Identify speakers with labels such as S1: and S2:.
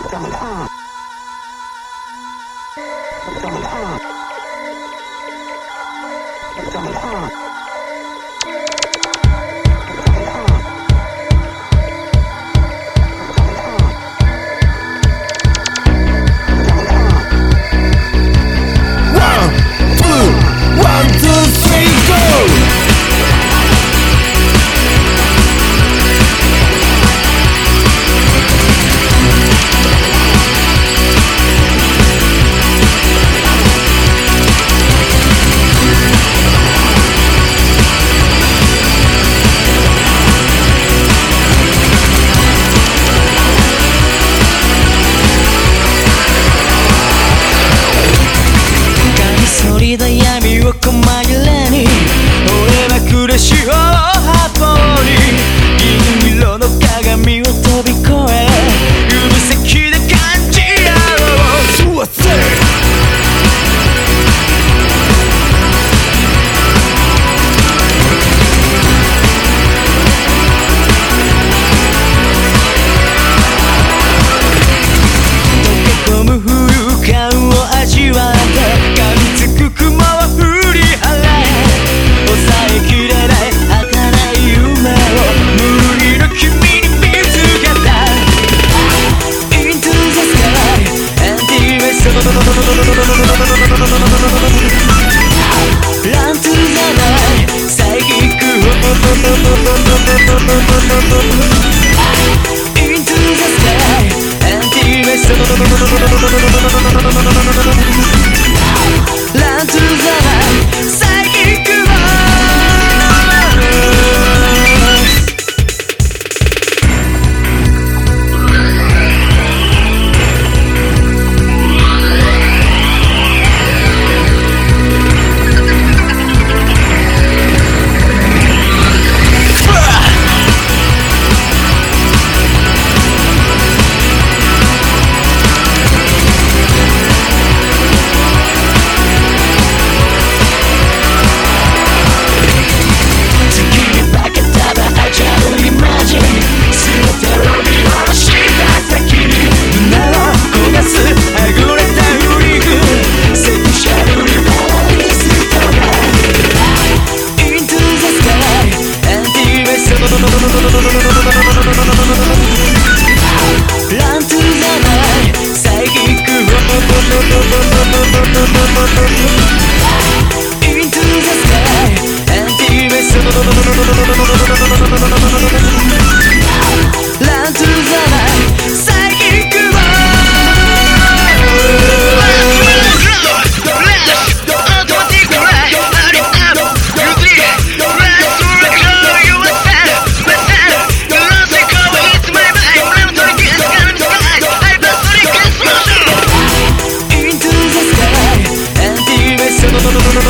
S1: Come on.